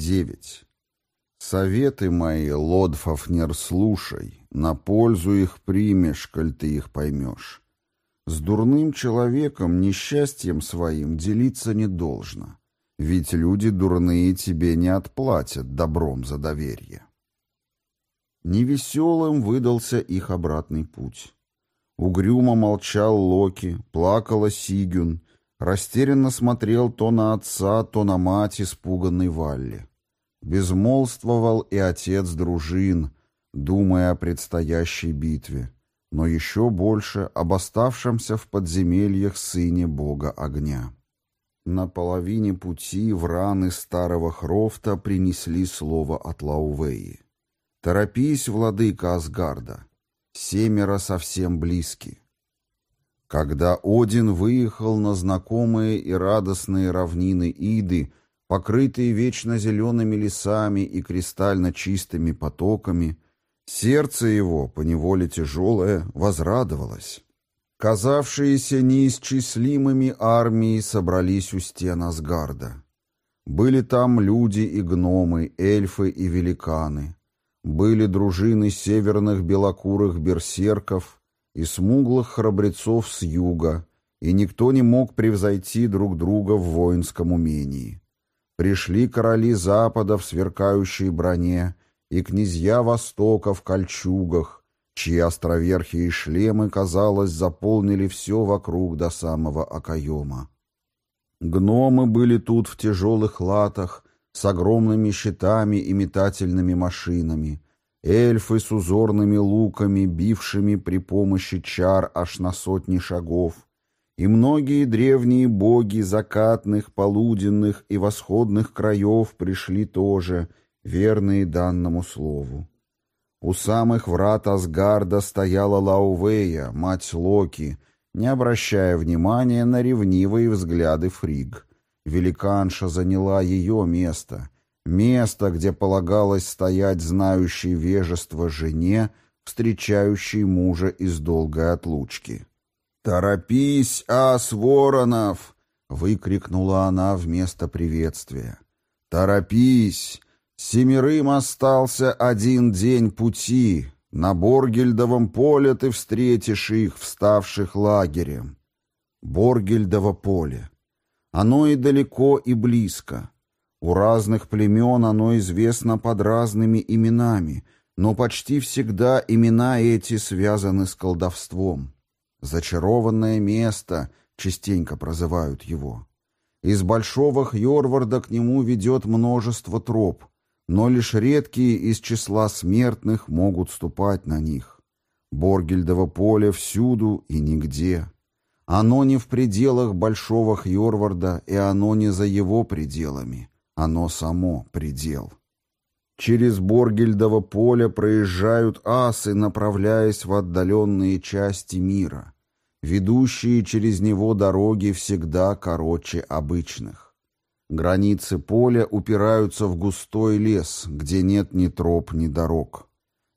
девять. Советы мои, Лодфафнер, слушай, на пользу их примешь, коль ты их поймешь. С дурным человеком несчастьем своим делиться не должно, ведь люди дурные тебе не отплатят добром за доверие. Невеселым выдался их обратный путь. Угрюмо молчал Локи, плакала Сигюн, растерянно смотрел то на отца, то на мать испуганной Валли. Безмолвствовал и отец дружин, думая о предстоящей битве, но еще больше об оставшемся в подземельях сыне бога огня. На половине пути в раны старого Хрофта принесли слово от Лаувеи. «Торопись, владыка Асгарда, семеро совсем близки». Когда Один выехал на знакомые и радостные равнины Иды, покрытые вечно зелеными лесами и кристально чистыми потоками, сердце его, поневоле тяжелое, возрадовалось. Казавшиеся неисчислимыми армии собрались у стен Асгарда. Были там люди и гномы, эльфы и великаны. Были дружины северных белокурых берсерков и смуглых храбрецов с юга, и никто не мог превзойти друг друга в воинском умении. Пришли короли Запада в сверкающей броне и князья Востока в кольчугах, чьи островерхие шлемы, казалось, заполнили все вокруг до самого окоема. Гномы были тут в тяжелых латах, с огромными щитами и метательными машинами, эльфы с узорными луками, бившими при помощи чар аж на сотни шагов — и многие древние боги закатных, полуденных и восходных краев пришли тоже, верные данному слову. У самых врат Асгарда стояла Лаувея, мать Локи, не обращая внимания на ревнивые взгляды Фриг. Великанша заняла ее место, место, где полагалось стоять знающей вежество жене, встречающей мужа из долгой отлучки. «Торопись, ас Воронов!» — выкрикнула она вместо приветствия. «Торопись! Семерым остался один день пути. На Боргельдовом поле ты встретишь их, вставших лагерем». Боргельдово поле. Оно и далеко, и близко. У разных племен оно известно под разными именами, но почти всегда имена эти связаны с колдовством. Зачарованное место, частенько прозывают его. Из Большого Хьорварда к нему ведет множество троп, но лишь редкие из числа смертных могут ступать на них. Боргельдово поле всюду и нигде. Оно не в пределах Большого Хьорварда, и оно не за его пределами. Оно само предел. Через Боргельдово поле проезжают асы, направляясь в отдаленные части мира. Ведущие через него дороги всегда короче обычных. Границы поля упираются в густой лес, где нет ни троп, ни дорог.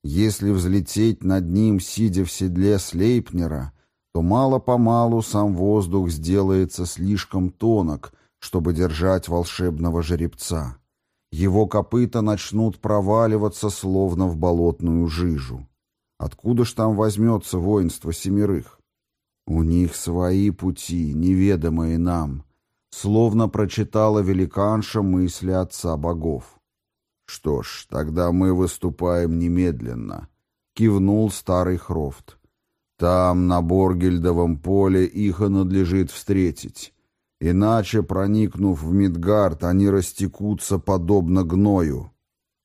Если взлететь над ним, сидя в седле Слейпнера, то мало-помалу сам воздух сделается слишком тонок, чтобы держать волшебного жеребца. Его копыта начнут проваливаться, словно в болотную жижу. Откуда ж там возьмется воинство семерых? У них свои пути, неведомые нам, словно прочитала великанша мысли отца богов. Что ж, тогда мы выступаем немедленно, кивнул старый Хрофт. Там, на Боргельдовом поле, их и надлежит встретить. Иначе, проникнув в Мидгард, они растекутся подобно гною.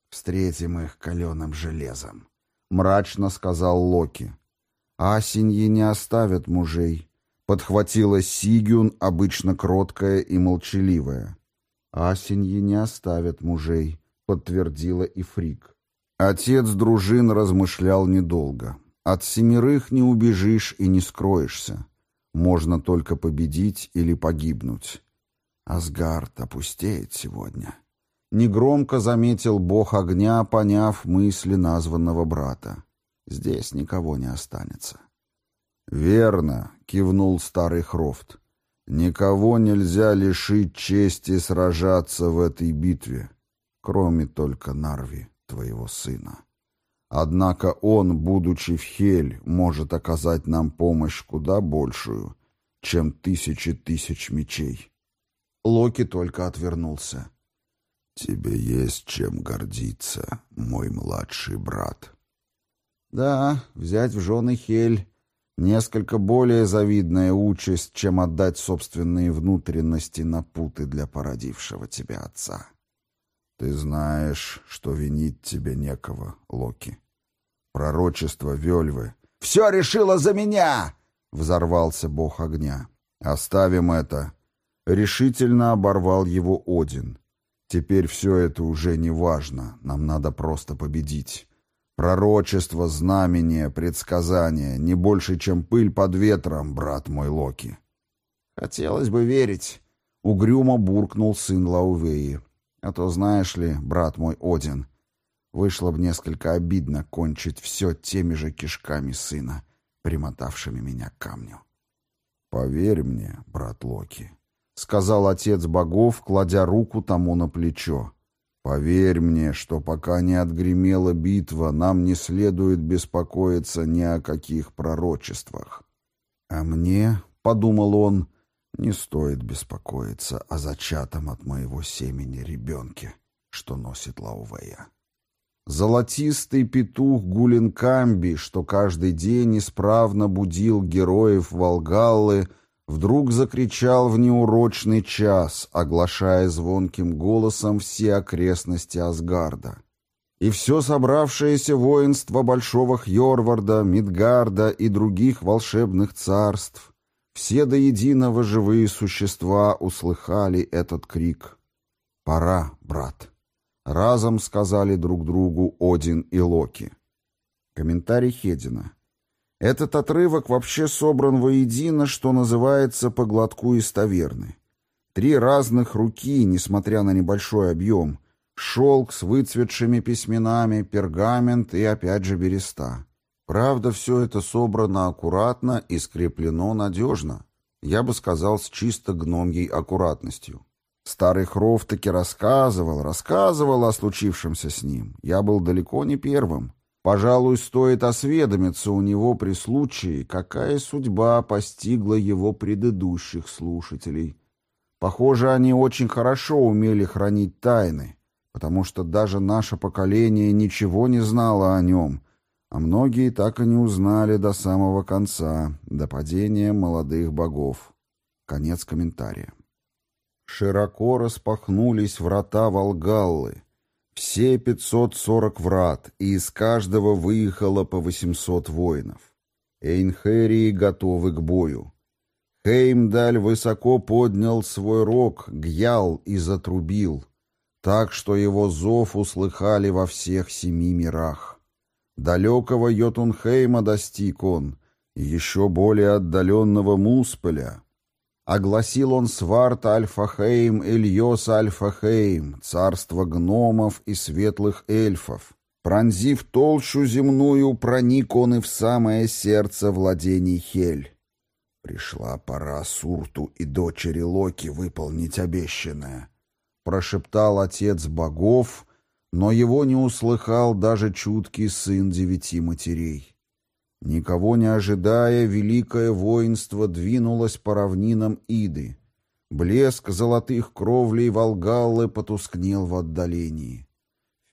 «Встретим их каленым железом», — мрачно сказал Локи. «Асеньи не оставят мужей», — подхватила Сигюн, обычно кроткая и молчаливая. «Асеньи не оставят мужей», — подтвердила и Фрик. Отец дружин размышлял недолго. «От семерых не убежишь и не скроешься. Можно только победить или погибнуть. Асгард опустеет сегодня. Негромко заметил бог огня, поняв мысли названного брата. Здесь никого не останется. «Верно», — кивнул старый Хрофт. «Никого нельзя лишить чести сражаться в этой битве, кроме только Нарви, твоего сына. Однако он, будучи в Хель, может оказать нам помощь куда большую, чем тысячи тысяч мечей. Локи только отвернулся. «Тебе есть чем гордиться, мой младший брат». «Да, взять в жены Хель — несколько более завидная участь, чем отдать собственные внутренности на путы для породившего тебя отца. Ты знаешь, что винить тебе некого, Локи. Пророчество Вельвы. «Все решило за меня!» — взорвался бог огня. «Оставим это!» — решительно оборвал его Один. Теперь все это уже не важно, нам надо просто победить. Пророчество, знамение, предсказание, не больше, чем пыль под ветром, брат мой Локи. Хотелось бы верить, — угрюмо буркнул сын Лаувеи. А то, знаешь ли, брат мой Один, вышло бы несколько обидно кончить все теми же кишками сына, примотавшими меня к камню. «Поверь мне, брат Локи», — сказал отец богов, кладя руку тому на плечо. «Поверь мне, что пока не отгремела битва, нам не следует беспокоиться ни о каких пророчествах». «А мне, — подумал он, — не стоит беспокоиться о зачатом от моего семени ребенке, что носит Лаувея». Золотистый петух Гулинкамби, что каждый день исправно будил героев Волгаллы, — вдруг закричал в неурочный час, оглашая звонким голосом все окрестности Асгарда. И все собравшееся воинство Большого Хьорварда, Мидгарда и других волшебных царств, все до единого живые существа услыхали этот крик. «Пора, брат!» Разом сказали друг другу Один и Локи. Комментарий Хедина. Этот отрывок вообще собран воедино, что называется, по глотку из таверны. Три разных руки, несмотря на небольшой объем, шелк с выцветшими письменами, пергамент и опять же береста. Правда, все это собрано аккуратно и скреплено надежно. Я бы сказал, с чисто гномьей аккуратностью. Старый Хров таки рассказывал, рассказывал о случившемся с ним. Я был далеко не первым. Пожалуй, стоит осведомиться у него при случае, какая судьба постигла его предыдущих слушателей. Похоже, они очень хорошо умели хранить тайны, потому что даже наше поколение ничего не знало о нем, а многие так и не узнали до самого конца, до падения молодых богов. Конец комментария. Широко распахнулись врата Волгаллы, все 540 врат, и из каждого выехало по 800 воинов. Эйнхерии готовы к бою. Хеймдаль высоко поднял свой рог, гьял и затрубил, так что его зов услыхали во всех семи мирах. Далекого Йотунхейма достиг он, и еще более отдаленного Муспеля — Огласил он сварт Альфахейм Ильос Альфахейм, царство гномов и светлых эльфов. Пронзив толщу земную, проник он и в самое сердце владений Хель. Пришла пора Сурту и дочери Локи выполнить обещанное. Прошептал отец богов, но его не услыхал даже чуткий сын девяти матерей. Никого не ожидая, великое воинство двинулось по равнинам Иды. Блеск золотых кровлей Волгаллы потускнел в отдалении.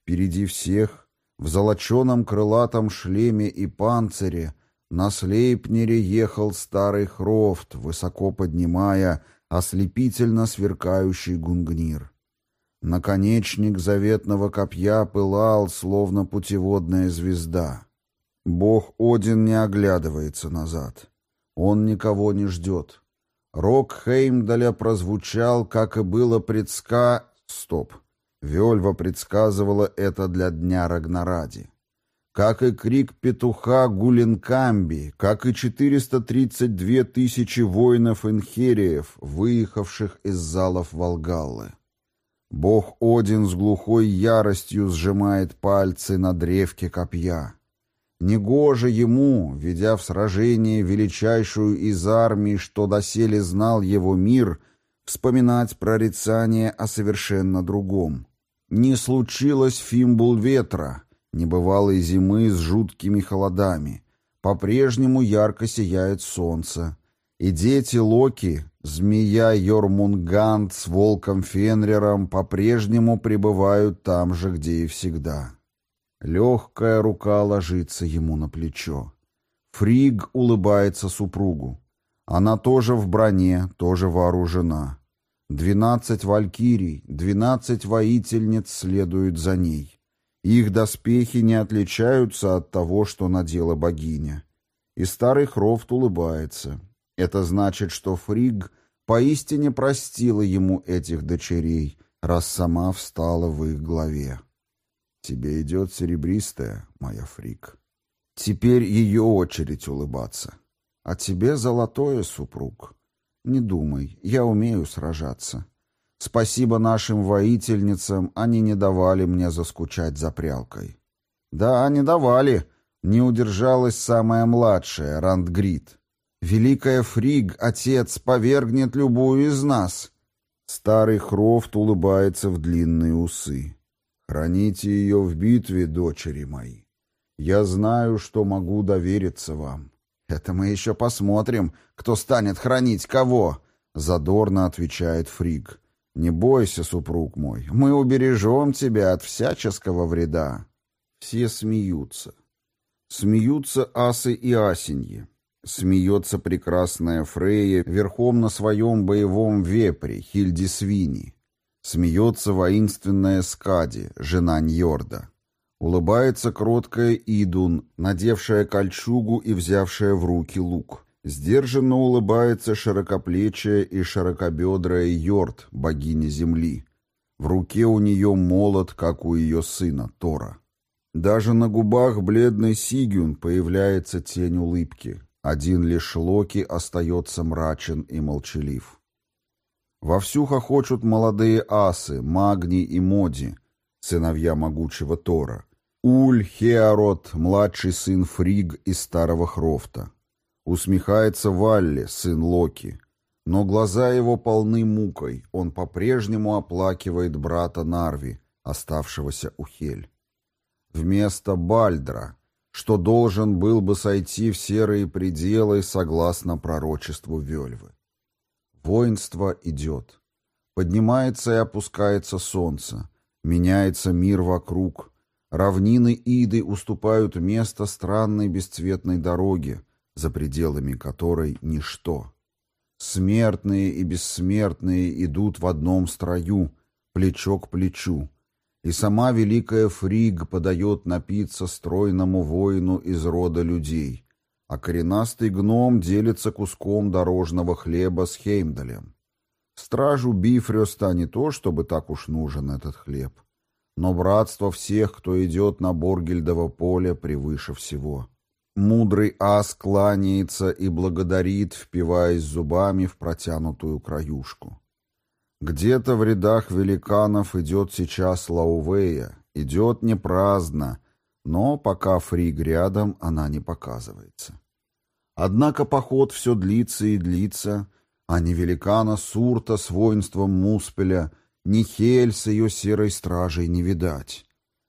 Впереди всех, в золоченом крылатом шлеме и панцире, на Слейпнере ехал старый Хрофт, высоко поднимая ослепительно сверкающий гунгнир. Наконечник заветного копья пылал, словно путеводная звезда. Бог Один не оглядывается назад. Он никого не ждет. Рок Хеймдаля прозвучал, как и было предска... Стоп. Вельва предсказывала это для дня Рагнаради. Как и крик петуха Гулинкамби, как и 432 тысячи воинов-инхериев, выехавших из залов Волгаллы. Бог Один с глухой яростью сжимает пальцы на древке копья. Негоже ему, ведя в сражение величайшую из армий, что доселе знал его мир, вспоминать прорицание о совершенно другом. Не случилось фимбул ветра, небывалой зимы с жуткими холодами. По-прежнему ярко сияет солнце. И дети Локи, змея Йормунганд с волком Фенрером, по-прежнему пребывают там же, где и всегда. Легкая рука ложится ему на плечо. Фриг улыбается супругу. Она тоже в броне, тоже вооружена. Двенадцать валькирий, двенадцать воительниц следуют за ней. Их доспехи не отличаются от того, что надела богиня. И старый Хрофт улыбается. Это значит, что Фриг поистине простила ему этих дочерей, раз сама встала в их главе. Тебе идет серебристая, моя Фриг. Теперь ее очередь улыбаться. А тебе золотое, супруг. Не думай, я умею сражаться. Спасибо нашим воительницам, они не давали мне заскучать за прялкой. Да, не давали. Не удержалась самая младшая, Рандгрид. Великая Фриг, отец, повергнет любую из нас. Старый Хрофт улыбается в длинные усы. Храните ее в битве, дочери мои. Я знаю, что могу довериться вам. «Это мы еще посмотрим, кто станет хранить кого», — задорно отвечает Фриг. «Не бойся, супруг мой, мы убережем тебя от всяческого вреда». Все смеются. Смеются асы и асеньи. Смеется прекрасная Фрея верхом на своем боевом вепре, Хильди Свини. Смеется воинственная Скади, жена Ньорда. Улыбается кроткая Идун, надевшая кольчугу и взявшая в руки лук. Сдержанно улыбается широкоплечая и широкобедрая Йорд, богиня земли. В руке у нее молот, как у ее сына Тора. Даже на губах бледной Сигюн появляется тень улыбки. Один лишь Локи остается мрачен и молчалив. Вовсю хохочут молодые асы, Магни и Моди, сыновья могучего Тора. Уль Хеорот, младший сын Фриг из Старого Хрофта. Усмехается Валли, сын Локи. Но глаза его полны мукой, он по-прежнему оплакивает брата Нарви, оставшегося у Хель. Вместо Бальдра, что должен был бы сойти в серые пределы согласно пророчеству Вельвы. Воинство идет. Поднимается и опускается солнце, меняется мир вокруг — Равнины Иды уступают место странной бесцветной дороге, за пределами которой ничто. Смертные и бессмертные идут в одном строю, плечо к плечу, и сама великая Фриг подает напиться стройному воину из рода людей, а коренастый гном делится куском дорожного хлеба с Хеймдалем. Стражу Бифрёста не то, чтобы так уж нужен этот хлеб но братство всех, кто идет на Боргельдово поле, превыше всего. Мудрый ас кланяется и благодарит, впиваясь зубами в протянутую краюшку. Где-то в рядах великанов идет сейчас Лаувея, идет не праздно, но пока Фриг рядом, она не показывается. Однако поход все длится и длится, а не великана Сурта с воинством Муспеля — ни Хель с ее серой стражей не видать.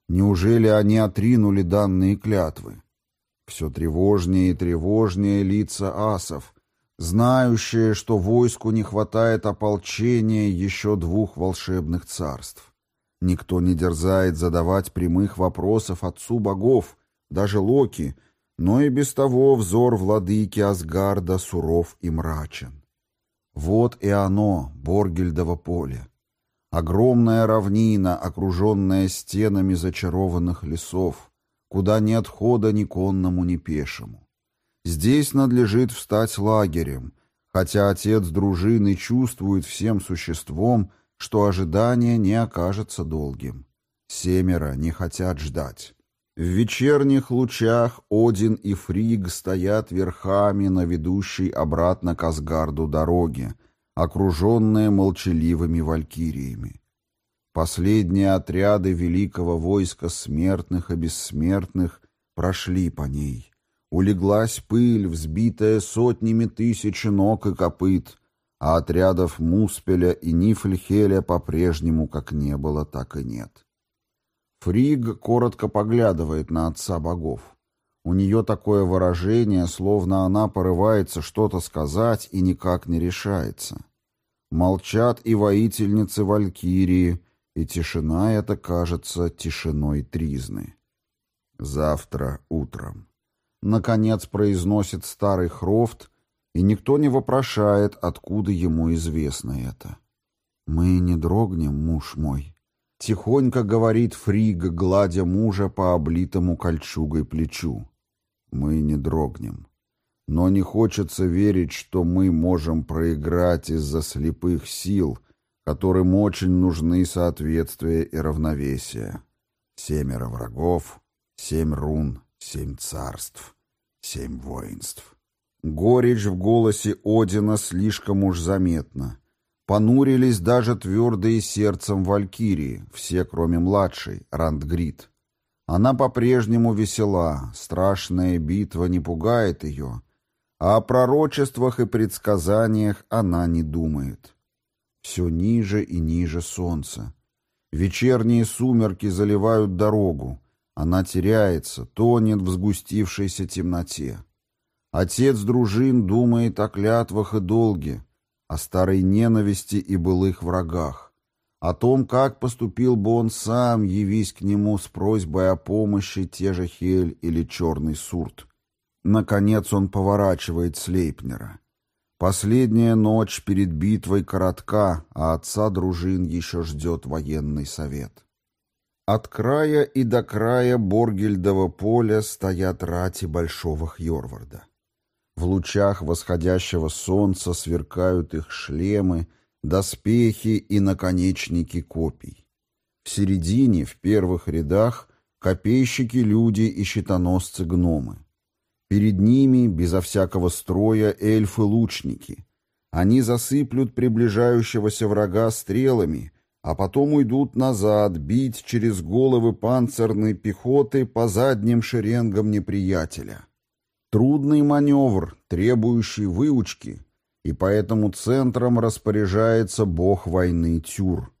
Неужели они отринули данные клятвы? Все тревожнее и тревожнее лица асов, знающие, что войску не хватает ополчения еще двух волшебных царств. Никто не дерзает задавать прямых вопросов отцу богов, даже Локи, но и без того взор владыки Асгарда суров и мрачен. Вот и оно, Боргельдово поле. Огромная равнина, окруженная стенами зачарованных лесов, куда нет хода ни конному, ни пешему. Здесь надлежит встать лагерем, хотя отец дружины чувствует всем существом, что ожидание не окажется долгим. Семеро не хотят ждать. В вечерних лучах Один и Фриг стоят верхами на ведущей обратно к Асгарду дороге, окруженная молчаливыми валькириями. Последние отряды великого войска смертных и бессмертных прошли по ней. Улеглась пыль, взбитая сотнями тысяч ног и копыт, а отрядов Муспеля и Нифльхеля по-прежнему как не было, так и нет. Фриг коротко поглядывает на отца богов. У нее такое выражение, словно она порывается что-то сказать и никак не решается. Молчат и воительницы Валькирии, и тишина эта кажется тишиной тризны. Завтра утром. Наконец произносит старый Хрофт, и никто не вопрошает, откуда ему известно это. «Мы не дрогнем, муж мой», — тихонько говорит Фриг, гладя мужа по облитому кольчугой плечу. «Мы не дрогнем. Но не хочется верить, что мы можем проиграть из-за слепых сил, которым очень нужны соответствие и равновесие. Семеро врагов, семь рун, семь царств, семь воинств». Горечь в голосе Одина слишком уж заметна. Понурились даже твердые сердцем валькирии, все кроме младшей, Рандгрид. Она по-прежнему весела, страшная битва не пугает ее, а о пророчествах и предсказаниях она не думает. Все ниже и ниже солнца. Вечерние сумерки заливают дорогу, она теряется, тонет в сгустившейся темноте. Отец дружин думает о клятвах и долге, о старой ненависти и былых врагах, о том, как поступил бы он сам, явись к нему с просьбой о помощи те же Хель или Черный Сурт. Наконец он поворачивает Слейпнера. Последняя ночь перед битвой коротка, а отца дружин еще ждет военный совет. От края и до края Боргельдова поля стоят рати Большого Хьорварда. В лучах восходящего солнца сверкают их шлемы, доспехи и наконечники копий. В середине, в первых рядах, копейщики-люди и щитоносцы-гномы. Перед ними, безо всякого строя, эльфы-лучники. Они засыплют приближающегося врага стрелами, а потом уйдут назад, бить через головы панцирной пехоты по задним шеренгам неприятеля. Трудный маневр, требующий выучки, и поэтому центром распоряжается бог войны Тюр.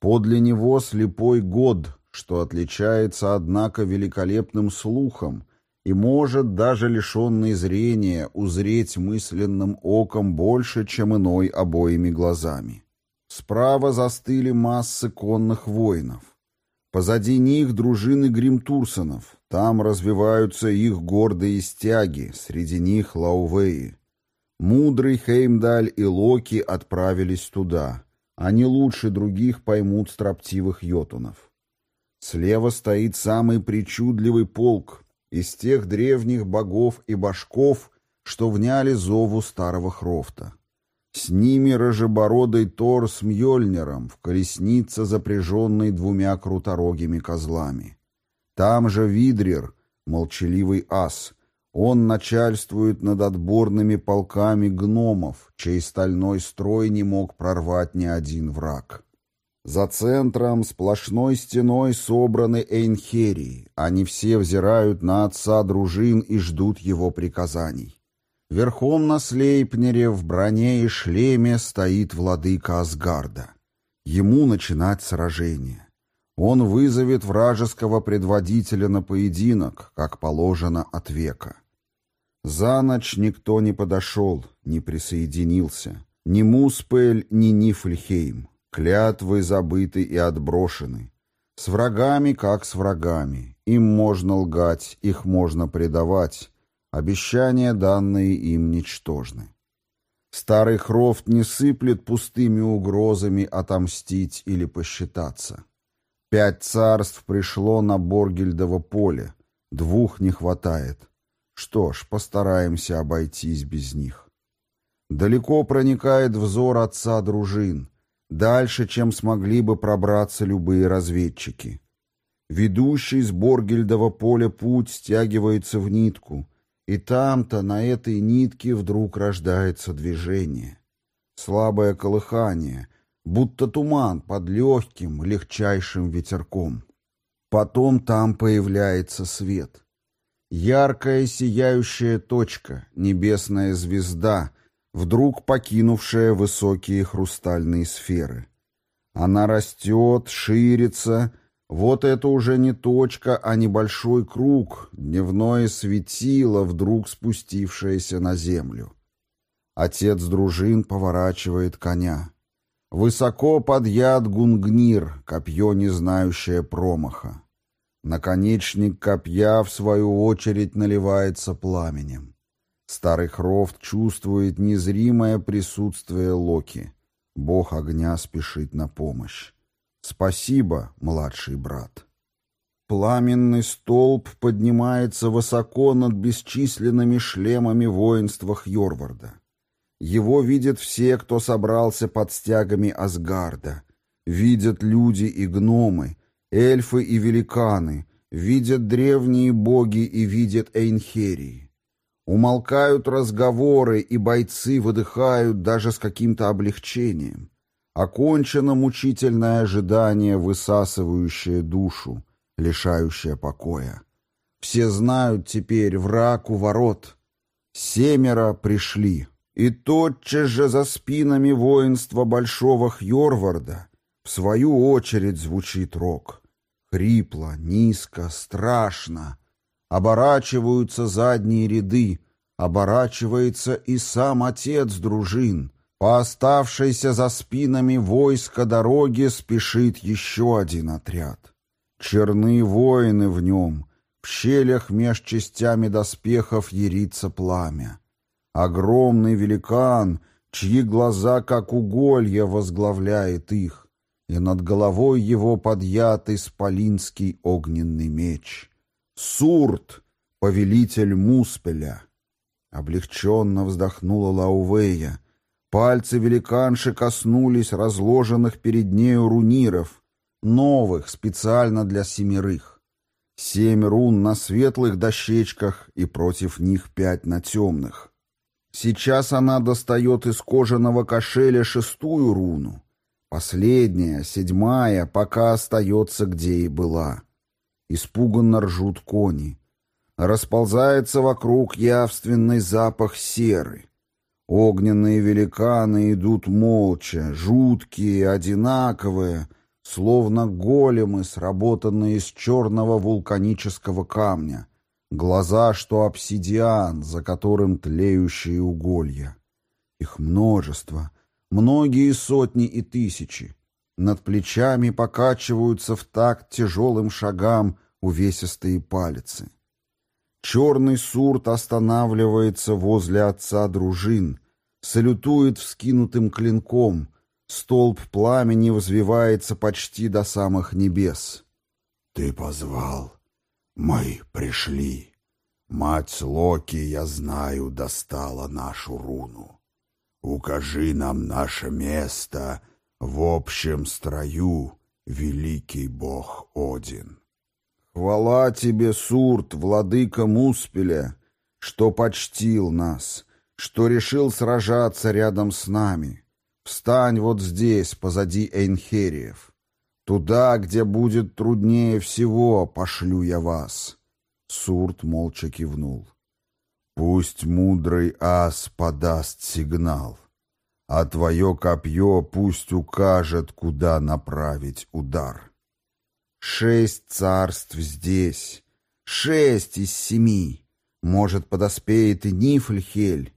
Подле него слепой год, что отличается, однако, великолепным слухом и может, даже лишенный зрения, узреть мысленным оком больше, чем иной обоими глазами. Справа застыли массы конных воинов. Позади них дружины гримтурсонов, там развиваются их гордые стяги, среди них лаувеи. Мудрый Хеймдаль и Локи отправились туда. Они лучше других поймут строптивых йотунов. Слева стоит самый причудливый полк из тех древних богов и башков, что вняли зову старого Хрофта. С ними рыжебородый Тор с Мьёльниром в колеснице, запряженной двумя круторогими козлами. Там же Видрир, молчаливый ас. Он начальствует над отборными полками гномов, чей стальной строй не мог прорвать ни один враг. За центром сплошной стеной собраны Эйнхерии. Они все взирают на отца дружин и ждут его приказаний. Верхом на Слейпнере в броне и шлеме стоит владыка Асгарда. Ему начинать сражение. Он вызовет вражеского предводителя на поединок, как положено от века. За ночь никто не подошел, не присоединился. Ни Муспель, ни Нифльхейм. Клятвы забыты и отброшены. С врагами, как с врагами. Им можно лгать, их можно предавать. Обещания, данные им, ничтожны. Старый Хрофт не сыплет пустыми угрозами отомстить или посчитаться. Пять царств пришло на Боргельдово поле, двух не хватает. Что ж, постараемся обойтись без них. Далеко проникает взор отца дружин, дальше, чем смогли бы пробраться любые разведчики. Ведущий с Боргельдова поля путь стягивается в нитку, и там-то, на этой нитке, вдруг рождается движение. Слабое колыхание, будто туман под легким, легчайшим ветерком. Потом там появляется свет. Яркая сияющая точка, небесная звезда, вдруг покинувшая высокие хрустальные сферы. Она растет, ширится, Вот это уже не точка, а небольшой круг, дневное светило, вдруг спустившееся на землю. Отец дружин поворачивает коня. Высоко под яд гунгнир, копье, не знающее промаха. Наконечник копья, в свою очередь, наливается пламенем. Старый Хрофт чувствует незримое присутствие Локи. Бог огня спешит на помощь. Спасибо, младший брат. Пламенный столб поднимается высоко над бесчисленными шлемами воинства Хьорварда. Его видят все, кто собрался под стягами Асгарда. Видят люди и гномы, эльфы и великаны, видят древние боги и видят Эйнхерии. Умолкают разговоры, и бойцы выдыхают даже с каким-то облегчением. Окончено мучительное ожидание, высасывающее душу, лишающее покоя. Все знают теперь враг у ворот. Семеро пришли. И тотчас же за спинами воинства Большого Хьорварда в свою очередь звучит рок. Хрипло, низко, страшно. Оборачиваются задние ряды, оборачивается и сам отец дружин. По оставшейся за спинами войска дороги спешит еще один отряд. Черные воины в нем, в щелях меж частями доспехов ярится пламя. Огромный великан, чьи глаза, как уголья, возглавляет их, и над головой его подъят исполинский огненный меч. Сурт, повелитель Муспеля. Облегченно вздохнула Лаувея. Пальцы великанши коснулись разложенных перед нею руниров, новых, специально для семерых. Семь рун на светлых дощечках и против них пять на темных. Сейчас она достает из кожаного кошеля шестую руну. Последняя, седьмая, пока остается, где и была. Испуганно ржут кони. Расползается вокруг явственный запах серы. Огненные великаны идут молча, жуткие, одинаковые, словно големы, сработанные из черного вулканического камня — Глаза, что обсидиан, за которым тлеющие уголья. Их множество, многие сотни и тысячи. Над плечами покачиваются в такт тяжелым шагам увесистые палицы. Черный сурт останавливается возле отца дружин, салютует вскинутым клинком, столб пламени взвивается почти до самых небес. «Ты позвал», мы пришли. Мать Локи, я знаю, достала нашу руну. Укажи нам наше место в общем строю, великий бог Один. Хвала тебе, Сурт, владыка Муспеля, что почтил нас, что решил сражаться рядом с нами. Встань вот здесь, позади Эйнхериев. Туда, где будет труднее всего, пошлю я вас. Сурт молча кивнул. Пусть мудрый ас подаст сигнал, а твое копье пусть укажет, куда направить удар. Шесть царств здесь, шесть из семи. Может, подоспеет и Нифльхель,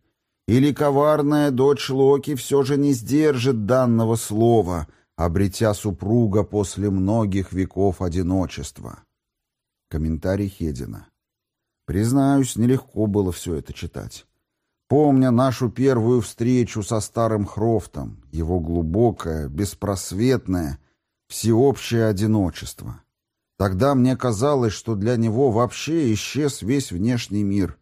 или коварная дочь Локи все же не сдержит данного слова — обретя супруга после многих веков одиночества. Комментарий Хедина. Признаюсь, нелегко было все это читать. Помня нашу первую встречу со старым Хрофтом, его глубокое, беспросветное, всеобщее одиночество. Тогда мне казалось, что для него вообще исчез весь внешний мир,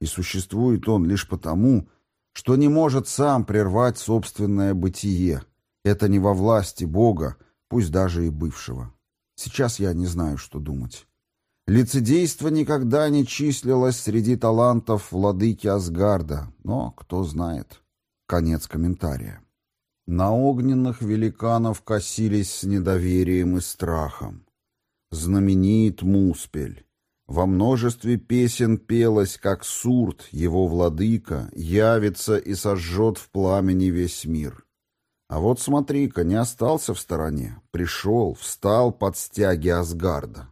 и существует он лишь потому, что не может сам прервать собственное бытие, это не во власти Бога, пусть даже и бывшего. Сейчас я не знаю, что думать. Лицедейство никогда не числилось среди талантов владыки Асгарда, но кто знает. Конец комментария. На огненных великанов косились с недоверием и страхом. Знаменит Муспель. Во множестве песен пелось, как Сурт, его владыка, явится и сожжет в пламени весь мир. А вот смотри-ка, не остался в стороне. Пришел, встал под стяги Асгарда.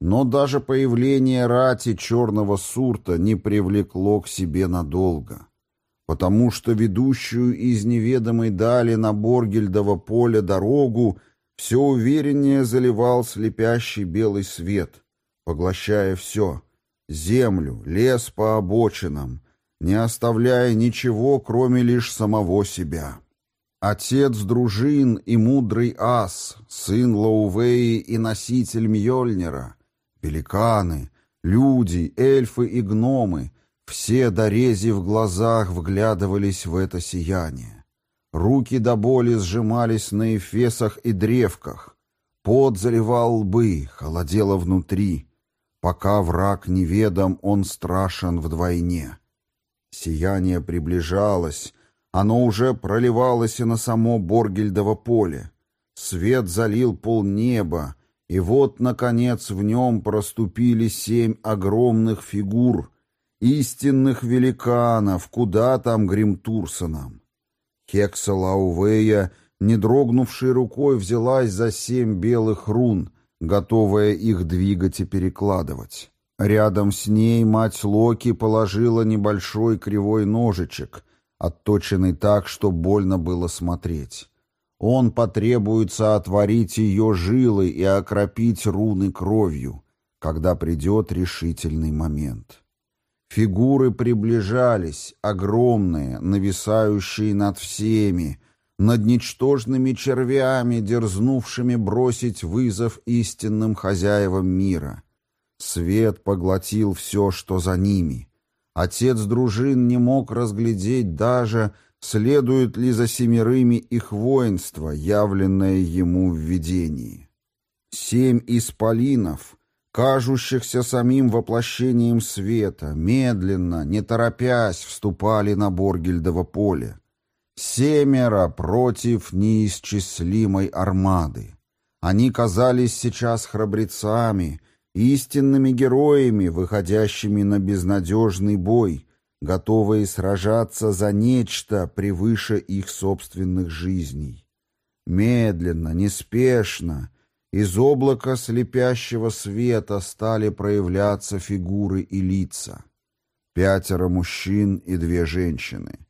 Но даже появление рати черного сурта не привлекло к себе надолго, потому что ведущую из неведомой дали на Боргельдово поле дорогу все увереннее заливал слепящий белый свет, поглощая все — землю, лес по обочинам, не оставляя ничего, кроме лишь самого себя. Отец дружин и мудрый ас, сын Лаувеи и носитель Мьёльнира, Великаны, люди, эльфы и гномы, все дорези в глазах вглядывались в это сияние. Руки до боли сжимались на эфесах и древках. Пот заливал лбы, холодело внутри. Пока враг неведом, он страшен вдвойне. Сияние приближалось, оно уже проливалось и на само Боргельдово поле. Свет залил полнеба, и вот, наконец, в нем проступили семь огромных фигур, истинных великанов, куда там Гримтурсонам. Хекса Лаувея, не дрогнувшей рукой, взялась за семь белых рун, готовая их двигать и перекладывать. Рядом с ней мать Локи положила небольшой кривой ножичек, отточенный так, что больно было смотреть. Он потребуется отворить ее жилы и окропить руны кровью, когда придет решительный момент. Фигуры приближались, огромные, нависающие над всеми, над ничтожными червями, дерзнувшими бросить вызов истинным хозяевам мира. Свет поглотил все, что за ними. Отец дружин не мог разглядеть даже, следует ли за семерыми их воинство, явленное ему в видении. Семь исполинов, кажущихся самим воплощением света, медленно, не торопясь, вступали на Боргельдово поле. Семеро против неисчислимой армады. Они казались сейчас храбрецами, истинными героями, выходящими на безнадежный бой, готовые сражаться за нечто превыше их собственных жизней. Медленно, неспешно, из облака слепящего света стали проявляться фигуры и лица. Пятеро мужчин и две женщины.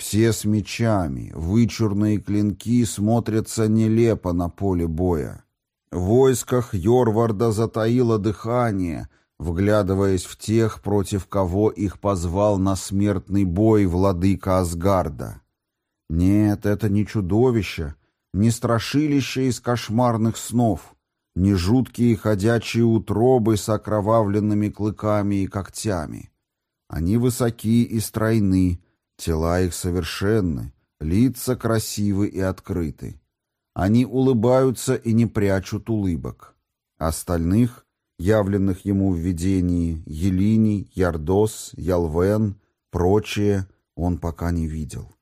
Все с мечами, вычурные клинки смотрятся нелепо на поле боя. В войсках Йорварда затаило дыхание — вглядываясь в тех, против кого их позвал на смертный бой владыка Асгарда. Нет, это не чудовище, не страшилище из кошмарных снов, не жуткие ходячие утробы с окровавленными клыками и когтями. Они высоки и стройны, тела их совершенны, лица красивы и открыты. Они улыбаются и не прячут улыбок. Остальных — явленных ему в видении, Елини, Ярдос, Ялвен, прочие, он пока не видел.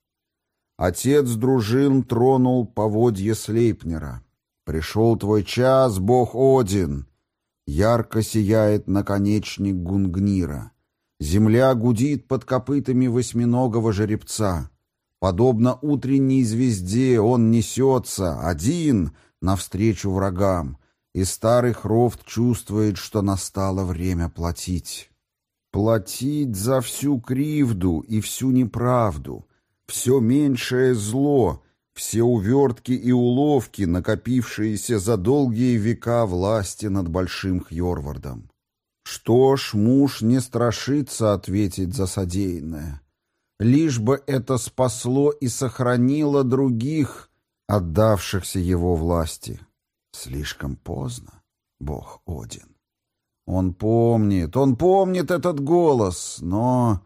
Отец дружин тронул поводье Слейпнера. «Пришел твой час, бог Один!» Ярко сияет наконечник Гунгнира. Земля гудит под копытами восьминогого жеребца. Подобно утренней звезде он несется, один, навстречу врагам, и старый Хрофт чувствует, что настало время платить. Платить за всю кривду и всю неправду, все меньшее зло, все увертки и уловки, накопившиеся за долгие века власти над Большим Хьорвардом. Что ж, муж не страшится ответить за содеянное. Лишь бы это спасло и сохранило других, отдавшихся его власти. Слишком поздно, бог Один. Он помнит, он помнит этот голос, но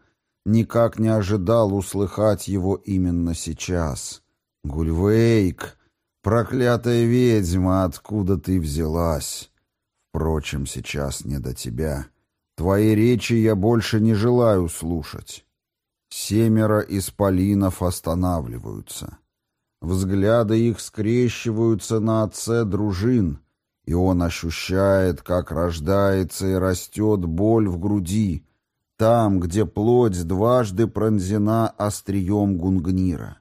никак не ожидал услыхать его именно сейчас. Гульвейк, проклятая ведьма, откуда ты взялась? Впрочем, сейчас не до тебя. Твои речи я больше не желаю слушать. Семеро исполинов останавливаются. Взгляды их скрещиваются на отце дружин, и он ощущает, как рождается и растет боль в груди, там, где плоть дважды пронзена острием гунгнира.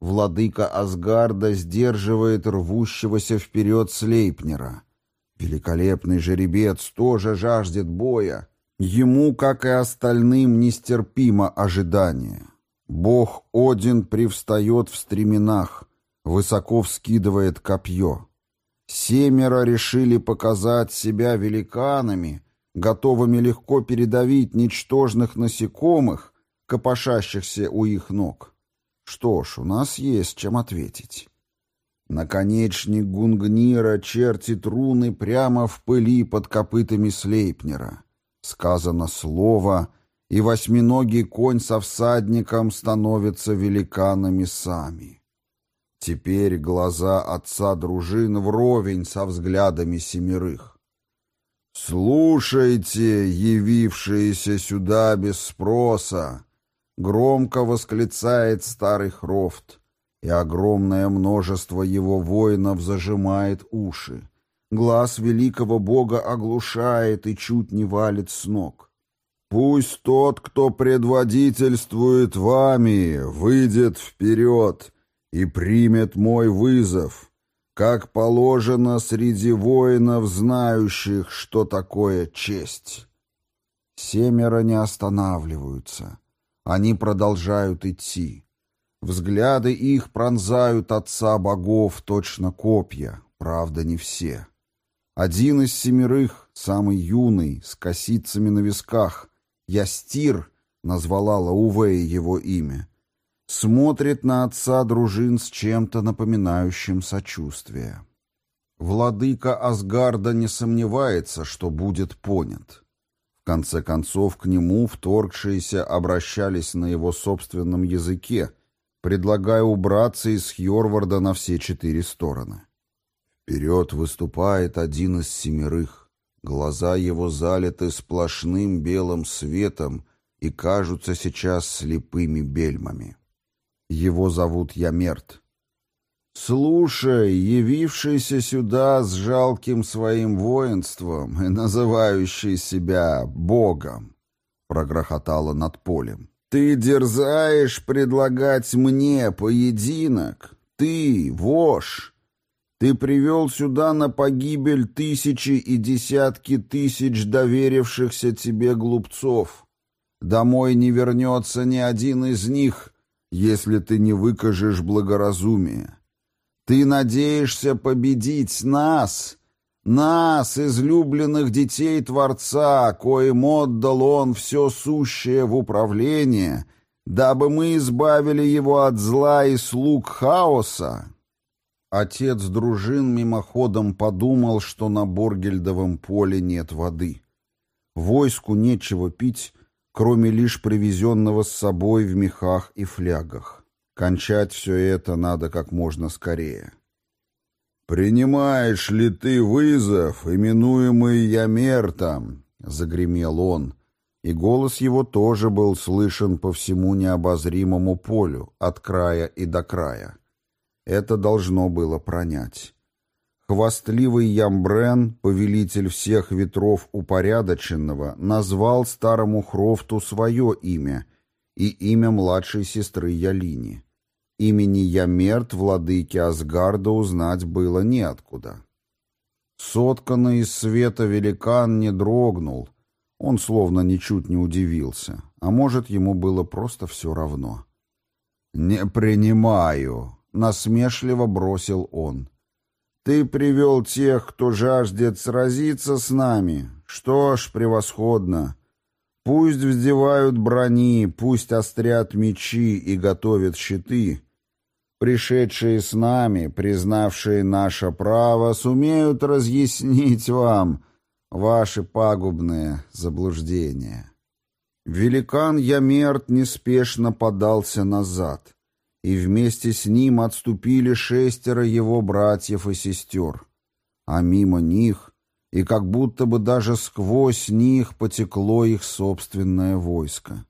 Владыка Асгарда сдерживает рвущегося вперед Слейпнера. Великолепный жеребец тоже жаждет боя. Ему, как и остальным, нестерпимо ожидание. Бог Один привстает в стременах, высоко вскидывает копье. Семеро решили показать себя великанами, готовыми легко передавить ничтожных насекомых, копошащихся у их ног. Что ж, у нас есть чем ответить. Наконечник Гунгнира чертит руны прямо в пыли под копытами Слейпнера. Сказано слово, и восьминогий конь со всадником становятся великанами сами. Теперь глаза отца дружин вровень со взглядами семерых. «Слушайте, явившиеся сюда без спроса!» Громко восклицает старый Хрофт, и огромное множество его воинов зажимает уши. Глаз великого бога оглушает и чуть не валит с ног. «Пусть тот, кто предводительствует вами, выйдет вперед и примет мой вызов, как положено среди воинов, знающих, что такое честь». Семеро не останавливаются. Они продолжают идти. Взгляды их пронзают отца богов точно копья, правда, не все. Один из семерых, самый юный, с косицами на висках, Ястир, назвала Лаувея его имя, смотрит на отца дружин с чем-то напоминающим сочувствие. Владыка Асгарда не сомневается, что будет понят конце концов, к нему вторгшиеся обращались на его собственном языке, предлагая убраться из Хьорварда на все четыре стороны. Вперед выступает один из семерых. Глаза его залиты сплошным белым светом и кажутся сейчас слепыми бельмами. Его зовут Ямерт. «Слушай, явившийся сюда с жалким своим воинством и называющий себя Богом», — прогрохотало над полем, — «ты дерзаешь предлагать мне поединок? Ты, вошь! Ты привел сюда на погибель тысячи и десятки тысяч доверившихся тебе глупцов. Домой не вернется ни один из них, если ты не выкажешь благоразумие». Ты надеешься победить нас, нас, излюбленных детей Творца, коим отдал Он все сущее в управление, дабы мы избавили его от зла и слуг хаоса?» Отец дружин мимоходом подумал, что на Боргельдовом поле нет воды. Войску нечего пить, кроме лишь привезенного с собой в мехах и флягах. Кончать все это надо как можно скорее. «Принимаешь ли ты вызов, именуемый Ямертом?» — загремел он, и голос его тоже был слышен по всему необозримому полю, от края и до края. Это должно было пронять. Хвастливый Ямбрен, повелитель всех ветров упорядоченного, назвал старому Хрофту свое имя и имя младшей сестры Ялини. Имени Ямерт, владыки Асгарда, узнать было неоткуда. Сотканный из света великан не дрогнул. Он словно ничуть не удивился. А может, ему было просто все равно. «Не принимаю», — насмешливо бросил он. «Ты привел тех, кто жаждет сразиться с нами. Что ж, превосходно. Пусть вздевают брони, пусть острят мечи и готовят щиты» пришедшие с нами, признавшие наше право, сумеют разъяснить вам ваши пагубные заблуждения. Великан Ямерт неспешно подался назад, и вместе с ним отступили шестеро его братьев и сестер, а мимо них, и как будто бы даже сквозь них потекло их собственное войско.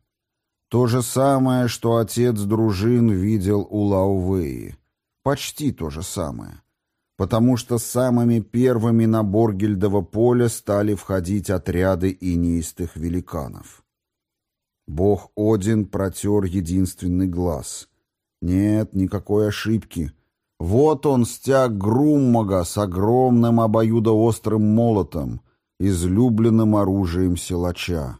То же самое, что отец дружин видел у Лаувеи. Почти то же самое. Потому что самыми первыми на Боргельдово поле стали входить отряды инеистых великанов. Бог Один протер единственный глаз. Нет, никакой ошибки. Вот он, стяг Груммага с огромным обоюдоострым молотом, излюбленным оружием силача.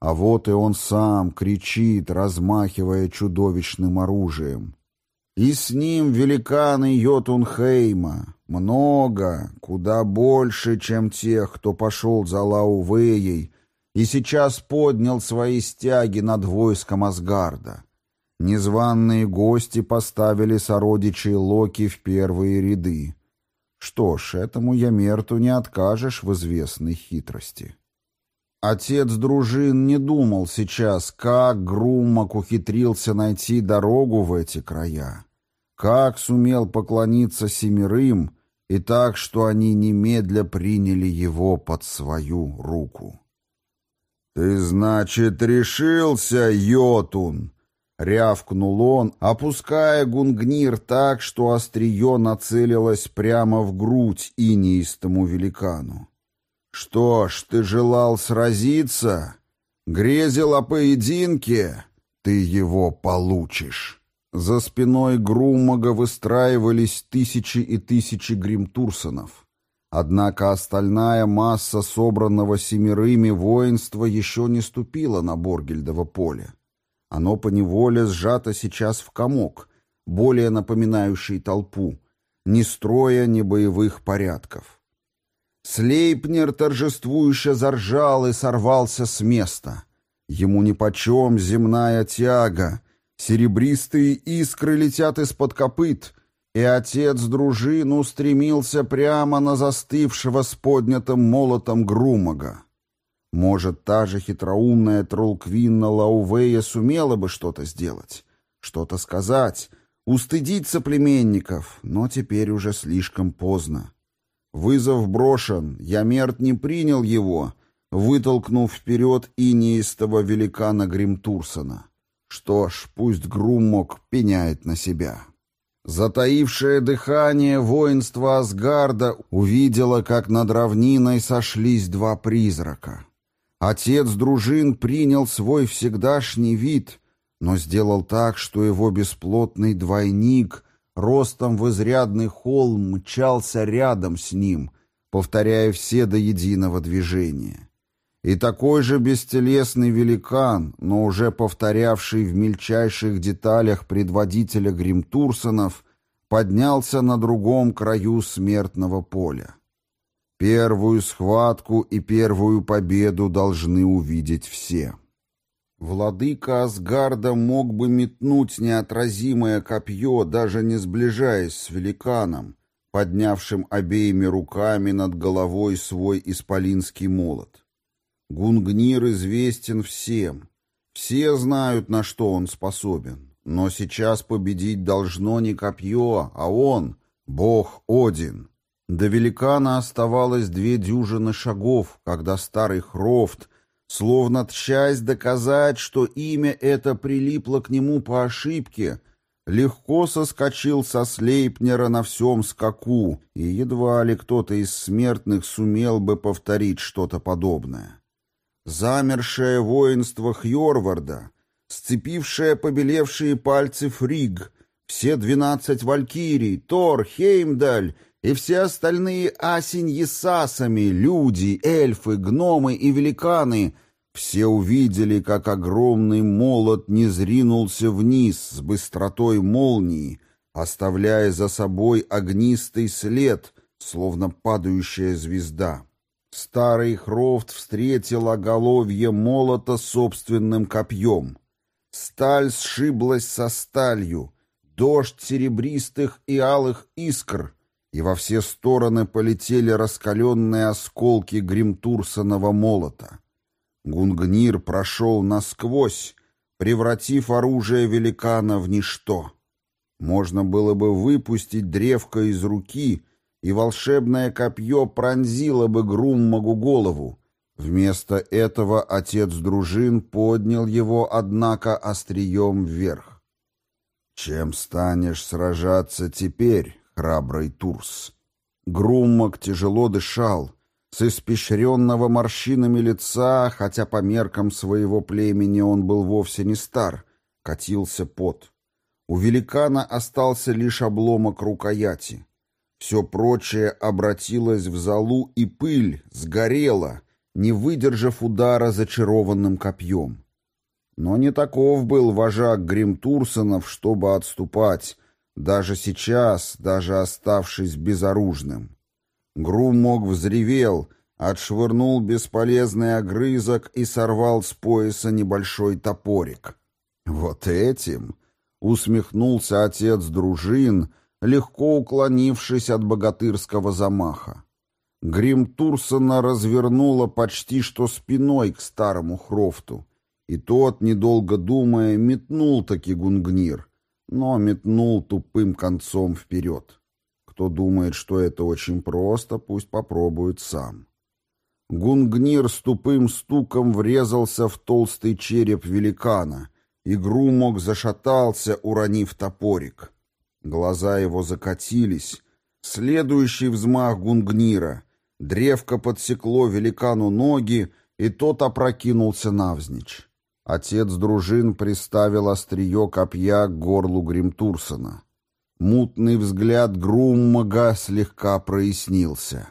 А вот и он сам кричит, размахивая чудовищным оружием. И с ним великаны Йотунхейма. Много, куда больше, чем тех, кто пошел за Лаувеей и сейчас поднял свои стяги над войском Асгарда. Незваные гости поставили сородичей Локи в первые ряды. Что ж, этому Ямерту не откажешь в известной хитрости. Отец дружин не думал сейчас, как Груммак ухитрился найти дорогу в эти края, как сумел поклониться семерым, и так, что они немедля приняли его под свою руку. «Ты, значит, решился, Йотун?» — рявкнул он, опуская гунгнир так, что острие нацелилось прямо в грудь инеистому великану. «Что ж, ты желал сразиться? Грезил о поединке? Ты его получишь!» За спиной Груммага выстраивались тысячи и тысячи гримтурсонов. Однако остальная масса собранного семерыми воинства еще не ступила на Боргельдово поле. Оно поневоле сжато сейчас в комок, более напоминающий толпу, ни строя, ни боевых порядков. Слейпнер торжествующе заржал и сорвался с места. Ему нипочем земная тяга, серебристые искры летят из-под копыт, и отец дружин устремился прямо на застывшего с поднятым молотом Грумага. Может, та же хитроумная Тролквинна Лаувея сумела бы что-то сделать, что-то сказать, устыдить соплеменников, но теперь уже слишком поздно. Вызов брошен, Ямерт не принял его, вытолкнув вперед инеистого великана Гримтурсона. Что ж, пусть Груммок пеняет на себя. Затаившее дыхание воинство Асгарда увидело, как над равниной сошлись два призрака. Отец дружин принял свой всегдашний вид, но сделал так, что его бесплотный двойник ростом в изрядный холм мчался рядом с ним, повторяя все до единого движения. И такой же бестелесный великан, но уже повторявший в мельчайших деталях предводителя Гримтурсонов, поднялся на другом краю смертного поля. Первую схватку и первую победу должны увидеть все. Владыка Асгарда мог бы метнуть неотразимое копье, даже не сближаясь с великаном, поднявшим обеими руками над головой свой исполинский молот. Гунгнир известен всем. Все знают, на что он способен. Но сейчас победить должно не копье, а он, бог Один. До великана оставалось две дюжины шагов, когда старый Хрофт, словно тщась доказать, что имя это прилипло к нему по ошибке, легко соскочил со Слейпнера на всем скаку, и едва ли кто-то из смертных сумел бы повторить что-то подобное. Замершее воинство Хьорварда, сцепившее побелевшие пальцы Фриг, все двенадцать валькирий, Тор, Хеймдаль — и все остальные асеньи сасами, люди, эльфы, гномы и великаны, все увидели, как огромный молот не зринулся вниз с быстротой молнии, оставляя за собой огнистый след, словно падающая звезда. Старый Хрофт встретил оголовье молота собственным копьем. Сталь сшиблась со сталью, дождь серебристых и алых искр — и во все стороны полетели раскаленные осколки гримтурсоного молота. Гунгнир прошел насквозь, превратив оружие великана в ничто. Можно было бы выпустить древко из руки, и волшебное копье пронзило бы Груммагу голову. Вместо этого отец дружин поднял его, однако, острием вверх. «Чем станешь сражаться теперь?» Храбрый Турс. Груммак тяжело дышал. С испещренного морщинами лица, хотя по меркам своего племени он был вовсе не стар, катился пот. У великана остался лишь обломок рукояти. Все прочее обратилось в золу и пыль, сгорело, не выдержав удара зачарованным копьем. Но не таков был вожак Гримтурсонов, чтобы отступать, даже сейчас, даже оставшись безоружным. Грумок взревел, отшвырнул бесполезный огрызок и сорвал с пояса небольшой топорик. Вот этим усмехнулся отец дружин, легко уклонившись от богатырского замаха. Грим Турсона развернула почти что спиной к старому Хрофту, и тот, недолго думая, метнул таки гунгнир, но метнул тупым концом вперед. Кто думает, что это очень просто, пусть попробует сам. Гунгнир с тупым стуком врезался в толстый череп великана, и Грумок зашатался, уронив топорик. Глаза его закатились. Следующий взмах Гунгнира. Древко подсекло великану ноги, и тот опрокинулся навзничь. Отец дружин приставил острие копья к горлу Гримтурсона. Мутный взгляд Груммага слегка прояснился.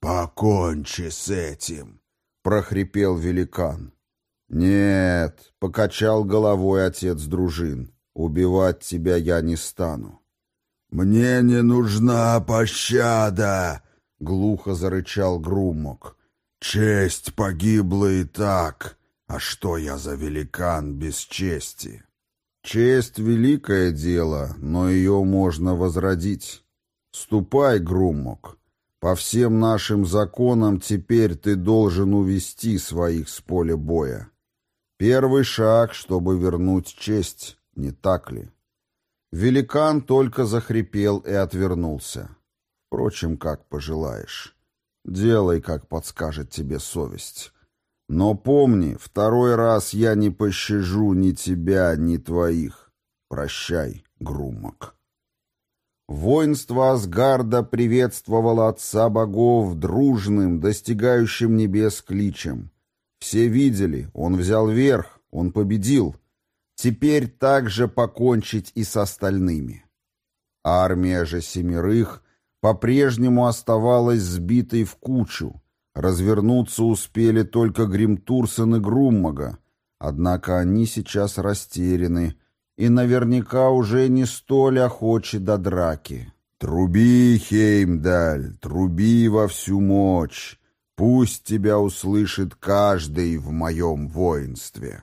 «Покончи с этим!» — прохрипел великан. «Нет», — покачал головой отец дружин, — «убивать тебя я не стану». «Мне не нужна пощада!» — глухо зарычал Грумок. «Честь погибла и так, а что я за великан без чести?» Честь — великое дело, но ее можно возродить. Ступай, Грумок. По всем нашим законам теперь ты должен увести своих с поля боя. Первый шаг, чтобы вернуть честь, не так ли? Великан только захрипел и отвернулся. Впрочем, как пожелаешь. Делай, как подскажет тебе совесть. Но помни, второй раз я не пощажу ни тебя, ни твоих. Прощай, Грумок. Воинство Асгарда приветствовало отца богов дружным, достигающим небес кличем. Все видели, он взял верх, он победил. Теперь также покончить и с остальными. Армия же семерых по-прежнему оставалась сбитой в кучу, Развернуться успели только Гримтурсен и Груммага, однако они сейчас растеряны и наверняка уже не столь охочи до драки. «Труби, Хеймдаль, труби во всю мощь, пусть тебя услышит каждый в моем воинстве».